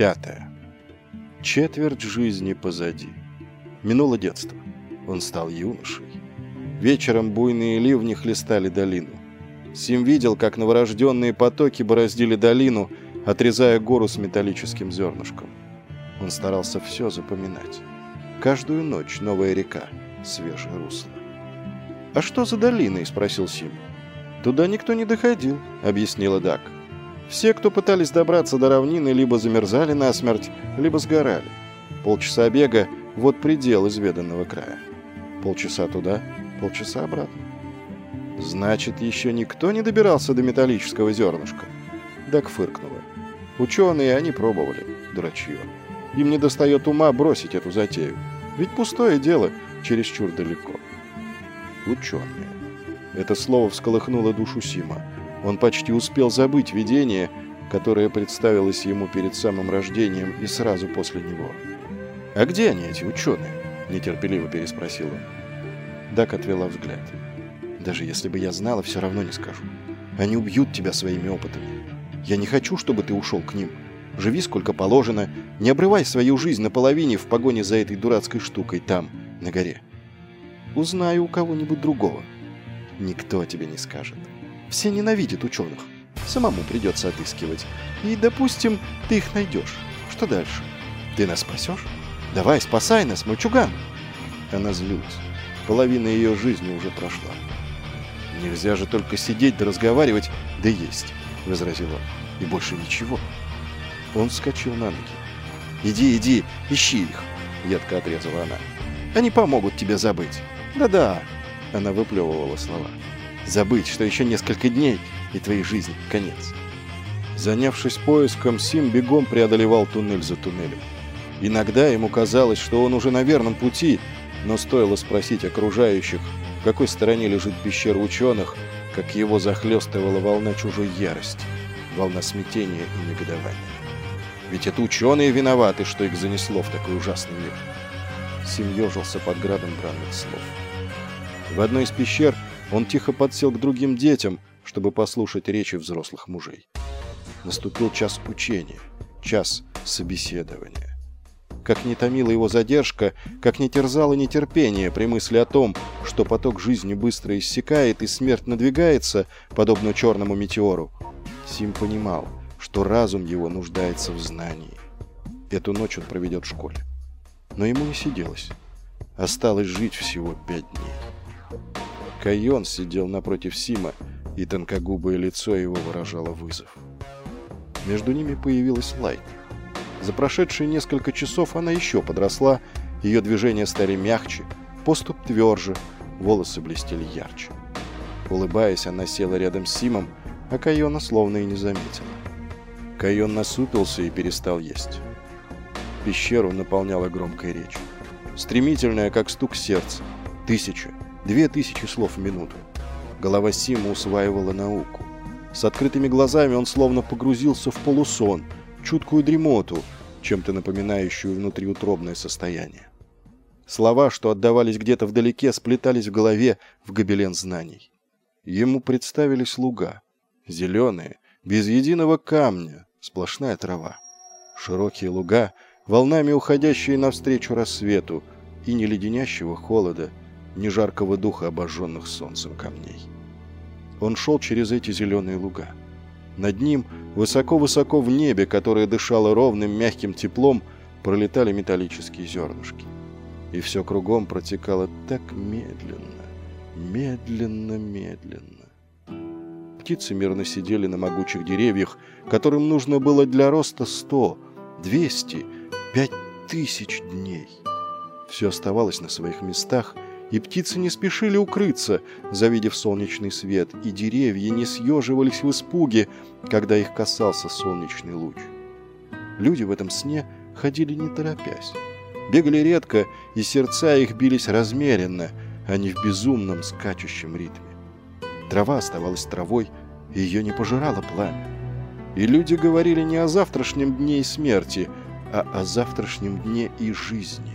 Пятое. Четверть жизни позади. Минуло детство. Он стал юношей. Вечером буйные ливни хлестали долину. Сим видел, как новорожденные потоки бороздили долину, отрезая гору с металлическим зернышком. Он старался все запоминать. Каждую ночь новая река, свежее русло. «А что за долиной?» – спросил Сим. «Туда никто не доходил», – объяснила Дак. «Все, кто пытались добраться до равнины, либо замерзали насмерть, либо сгорали. Полчаса бега – вот предел изведанного края. Полчаса туда, полчаса обратно. Значит, еще никто не добирался до металлического зернышка?» Дак фыркнула. «Ученые они пробовали, дурачье. Им не достает ума бросить эту затею. Ведь пустое дело чересчур далеко». «Ученые». Это слово всколыхнуло душу Сима. Он почти успел забыть видение, которое представилось ему перед самым рождением и сразу после него. «А где они, эти ученые?» – нетерпеливо переспросил он. Дак отвела взгляд. «Даже если бы я знала, все равно не скажу. Они убьют тебя своими опытами. Я не хочу, чтобы ты ушел к ним. Живи сколько положено, не обрывай свою жизнь наполовине в погоне за этой дурацкой штукой там, на горе. Узнаю у кого-нибудь другого. Никто тебе не скажет. Все ненавидят ученых. Самому придется отыскивать. И, допустим, ты их найдешь. Что дальше? Ты нас спасешь? Давай, спасай нас, мальчуган!» Она злилась. Половина ее жизни уже прошла. «Нельзя же только сидеть да разговаривать, да есть», — возразил он. «И больше ничего». Он вскочил на ноги. «Иди, иди, ищи их», — едко отрезала она. «Они помогут тебе забыть». «Да-да», — она выплевывала слова. «Забыть, что еще несколько дней, и твоей жизни конец». Занявшись поиском, Сим бегом преодолевал туннель за туннелем. Иногда ему казалось, что он уже на верном пути, но стоило спросить окружающих, в какой стороне лежит пещера ученых, как его захлестывала волна чужой ярости, волна смятения и негодования. Ведь это ученые виноваты, что их занесло в такой ужасный мир. Сим ежился под градом бранных слов. В одной из пещер он тихо подсел к другим детям, чтобы послушать речи взрослых мужей. Наступил час учения, час собеседования. Как не томила его задержка, как не терзало нетерпение при мысли о том, что поток жизни быстро иссякает и смерть надвигается, подобно черному метеору, Сим понимал, что разум его нуждается в знании. Эту ночь он проведет в школе. Но ему не сиделось. Осталось жить всего пять дней. Кайон сидел напротив Сима, и тонкогубое лицо его выражало вызов. Между ними появилась Лайт. За прошедшие несколько часов она еще подросла, ее движения стали мягче, поступ тверже, волосы блестели ярче. Улыбаясь, она села рядом с Симом, а Кайона словно и не заметила. Кайон насупился и перестал есть. Пещеру наполняла громкая речь. Стремительная, как стук сердца. Тысяча, две тысячи слов в минуту. Голова Сима усваивала науку. С открытыми глазами он словно погрузился в полусон, чуткую дремоту, чем-то напоминающую внутриутробное состояние. Слова, что отдавались где-то вдалеке, сплетались в голове в гобелен знаний. Ему представились луга. Зеленые, без единого камня, сплошная трава. Широкие луга, волнами уходящие навстречу рассвету, и ни леденящего холода, ни жаркого духа обожженных солнцем камней. Он шел через эти зеленые луга. Над ним, высоко-высоко в небе, которое дышало ровным мягким теплом, пролетали металлические зернышки. И все кругом протекало так медленно, медленно, медленно. Птицы мирно сидели на могучих деревьях, которым нужно было для роста сто, двести, пять тысяч дней. Все оставалось на своих местах, и птицы не спешили укрыться, завидев солнечный свет, и деревья не съеживались в испуге, когда их касался солнечный луч. Люди в этом сне ходили не торопясь. Бегали редко, и сердца их бились размеренно, а не в безумном скачущем ритме. Трава оставалась травой, и ее не пожирало пламя. И люди говорили не о завтрашнем дне и смерти, а о завтрашнем дне и жизни.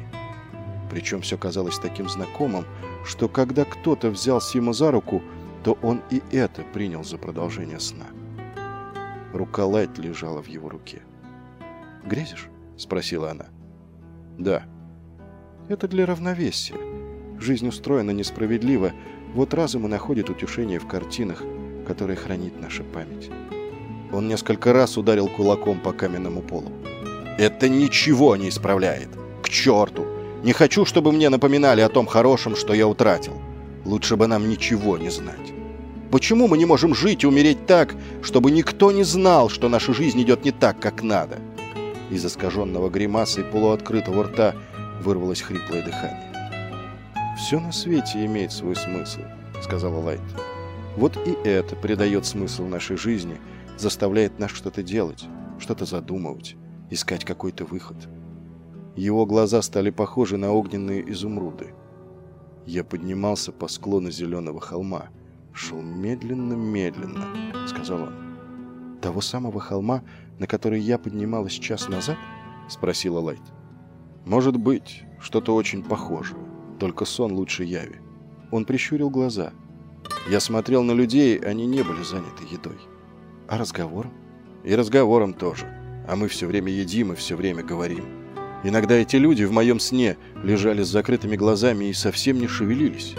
Причем все казалось таким знакомым, что когда кто-то взял Сима за руку, то он и это принял за продолжение сна. Рука Лайт лежала в его руке. Грезишь?» — спросила она. «Да». «Это для равновесия. Жизнь устроена несправедливо, вот разум и находит утешение в картинах, которые хранит наша память». Он несколько раз ударил кулаком по каменному полу. «Это ничего не исправляет! К черту! Не хочу, чтобы мне напоминали о том хорошем, что я утратил. Лучше бы нам ничего не знать. Почему мы не можем жить и умереть так, чтобы никто не знал, что наша жизнь идет не так, как надо?» Из искаженного гримасы и полуоткрытого рта вырвалось хриплое дыхание. «Все на свете имеет свой смысл», — сказала Лайт. «Вот и это придает смысл нашей жизни, заставляет нас что-то делать, что-то задумывать, искать какой-то выход». Его глаза стали похожи на огненные изумруды. Я поднимался по склону зеленого холма. Шел медленно-медленно, сказал он. Того самого холма, на который я поднималась час назад? Спросила Лайт. Может быть, что-то очень похожее. Только сон лучше яви. Он прищурил глаза. Я смотрел на людей, они не были заняты едой. А разговором? И разговором тоже. А мы все время едим и все время говорим. Иногда эти люди в моем сне лежали с закрытыми глазами и совсем не шевелились.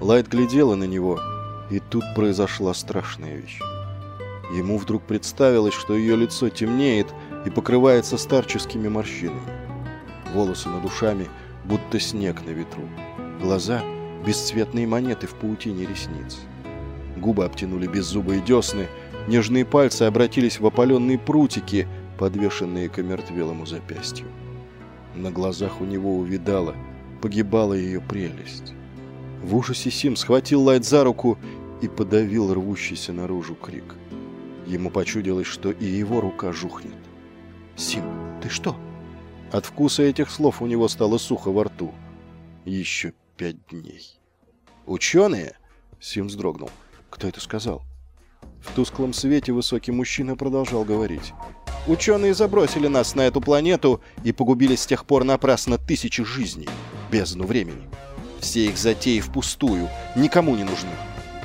Лайт глядела на него, и тут произошла страшная вещь. Ему вдруг представилось, что ее лицо темнеет и покрывается старческими морщинами. Волосы над ушами, будто снег на ветру. Глаза — бесцветные монеты в паутине ресниц. Губы обтянули беззубые десны, нежные пальцы обратились в опаленные прутики, подвешенные к омертвелому запястью. На глазах у него увидала, погибала ее прелесть. В ужасе Сим схватил Лайт за руку и подавил рвущийся наружу крик. Ему почудилось, что и его рука жухнет. «Сим, ты что?» От вкуса этих слов у него стало сухо во рту. Еще пять дней. «Ученые?» Сим вздрогнул. «Кто это сказал?» В тусклом свете высокий мужчина продолжал говорить. Ученые забросили нас на эту планету и погубили с тех пор напрасно тысячи жизней, бездну времени. Все их затеи впустую, никому не нужны.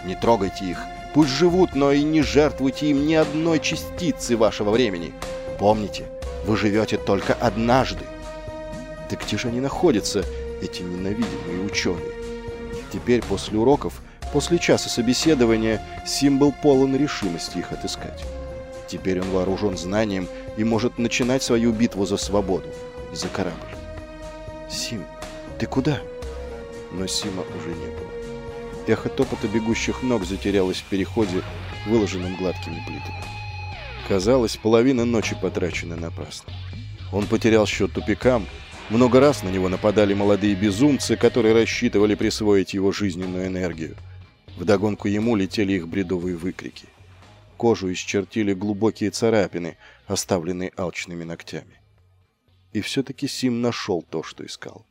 Не трогайте их, пусть живут, но и не жертвуйте им ни одной частицы вашего времени. Помните, вы живете только однажды. Да где же они находятся, эти ненавидимые ученые? Теперь, после уроков, после часа собеседования, Сим был полон решимости их отыскать. Теперь он вооружен знанием и может начинать свою битву за свободу, за корабль. «Сим, ты куда?» Но Сима уже не было. Эхо топота бегущих ног затерялось в переходе, выложенном гладкими плитами. Казалось, половина ночи потрачена напрасно. Он потерял счет тупикам, много раз на него нападали молодые безумцы, которые рассчитывали присвоить его жизненную энергию. Вдогонку ему летели их бредовые выкрики. Кожу исчертили глубокие царапины, оставленные алчными ногтями. И все-таки Сим нашел то, что искал.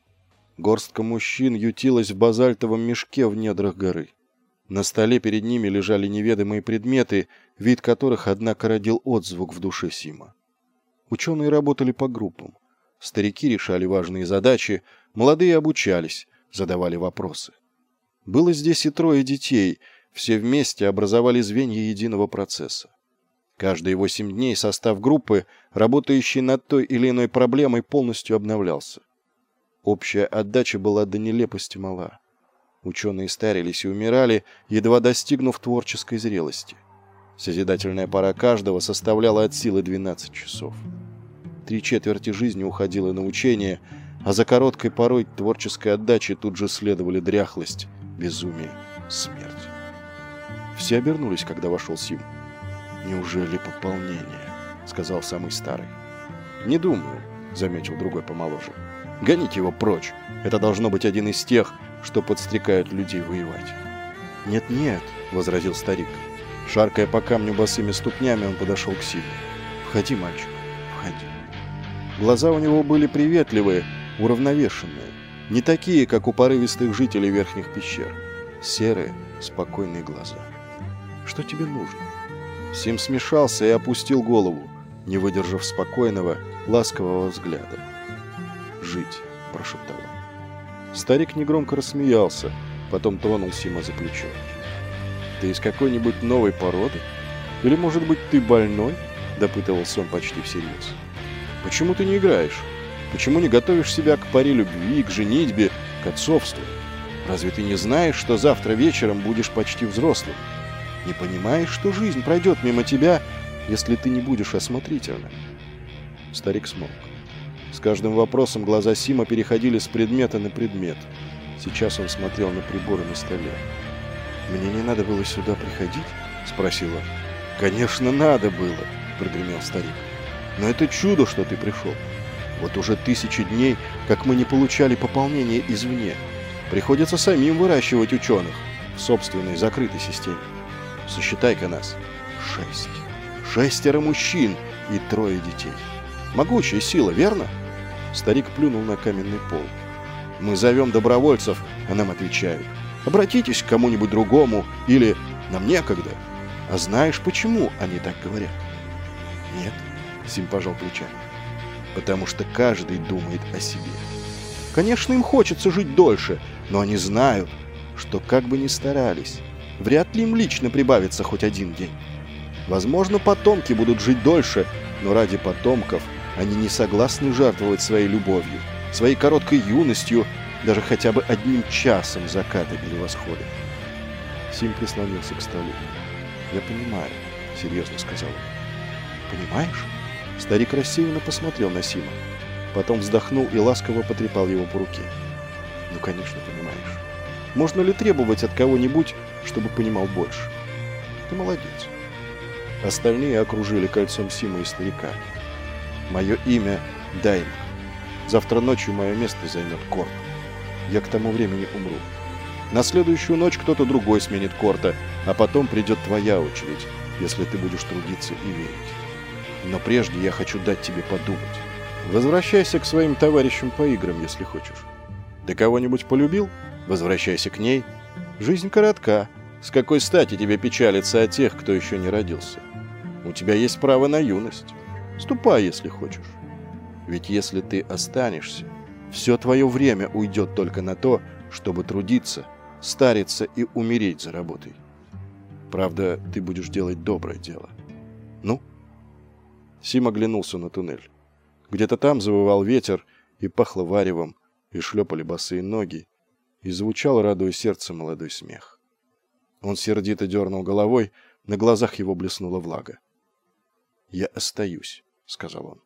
Горстка мужчин ютилась в базальтовом мешке в недрах горы. На столе перед ними лежали неведомые предметы, вид которых, однако, родил отзвук в душе Сима. Ученые работали по группам. Старики решали важные задачи, молодые обучались, задавали вопросы. Было здесь и трое детей — все вместе образовали звенья единого процесса. Каждые восемь дней состав группы, работающей над той или иной проблемой, полностью обновлялся. Общая отдача была до нелепости мала. Ученые старились и умирали, едва достигнув творческой зрелости. Созидательная пора каждого составляла от силы 12 часов. Три четверти жизни уходило на учение, а за короткой порой творческой отдачи тут же следовали дряхлость, безумие, смерть. Все обернулись, когда вошел Сим. «Неужели пополнение?» — сказал самый старый. «Не думаю», — заметил другой помоложе. «Гоните его прочь. Это должно быть один из тех, что подстрекают людей воевать». «Нет-нет», — возразил старик. Шаркая по камню босыми ступнями, он подошел к Симу. «Входи, мальчик, входи». Глаза у него были приветливые, уравновешенные. Не такие, как у порывистых жителей верхних пещер. Серые, спокойные глаза. Что тебе нужно?» Сим смешался и опустил голову, не выдержав спокойного, ласкового взгляда. «Жить», — прошептал он. Старик негромко рассмеялся, потом тронул Сима за плечо. «Ты из какой-нибудь новой породы? Или, может быть, ты больной?» — допытывался он почти всерьез. Почему ты не играешь? Почему не готовишь себя к паре любви, к женитьбе, к отцовству? Разве ты не знаешь, что завтра вечером будешь почти взрослым? Не понимаешь, что жизнь пройдет мимо тебя, если ты не будешь осмотрительным?» Старик смолк. С каждым вопросом глаза Сима переходили с предмета на предмет. Сейчас он смотрел на приборы на столе. «Мне не надо было сюда приходить?» — спросила. «Конечно, надо было!» — прогремел старик. «Но это чудо, что ты пришел. Вот уже тысячи дней, как мы не получали пополнения извне. Приходится самим выращивать ученых в собственной закрытой системе. Сосчитай-ка нас. Шесть. Шестеро мужчин и трое детей. Могучая сила, верно?» Старик плюнул на каменный пол. «Мы зовем добровольцев, а нам отвечают. Обратитесь к кому-нибудь другому или нам некогда. А знаешь, почему они так говорят?» «Нет», — Сим пожал плечами. «Потому что каждый думает о себе. Конечно, им хочется жить дольше, но они знают, что как бы ни старались, вряд ли им лично прибавится хоть один день. Возможно, потомки будут жить дольше, но ради потомков – они не согласны жертвовать своей любовью, своей короткой юностью, даже хотя бы одним часом заката или восхода. Сим прислонился к столу. «Я понимаю», — серьезно сказал он. «Понимаешь?» Старик рассеянно посмотрел на Сима. Потом вздохнул и ласково потрепал его по руке. «Ну, конечно, понимаешь. Можно ли требовать от кого-нибудь, чтобы понимал больше? Ты молодец». Остальные окружили кольцом Сима и старика. Мое имя Дайм. Завтра ночью мое место займет Корт. Я к тому времени умру. На следующую ночь кто-то другой сменит Корта, а потом придет твоя очередь, если ты будешь трудиться и верить. Но прежде я хочу дать тебе подумать. Возвращайся к своим товарищам по играм, если хочешь. Ты кого-нибудь полюбил? Возвращайся к ней. Жизнь коротка. С какой стати тебе печалиться о тех, кто еще не родился? У тебя есть право на юность. Ступай, если хочешь. Ведь если ты останешься, все твое время уйдет только на то, чтобы трудиться, стариться и умереть за работой. Правда, ты будешь делать доброе дело. Ну? Сим оглянулся на туннель. Где-то там завывал ветер, и пахло варевом, и шлепали босые ноги, и звучал, радуя сердце, молодой смех. Он сердито дернул головой, на глазах его блеснула влага. «Я остаюсь», — сказал он.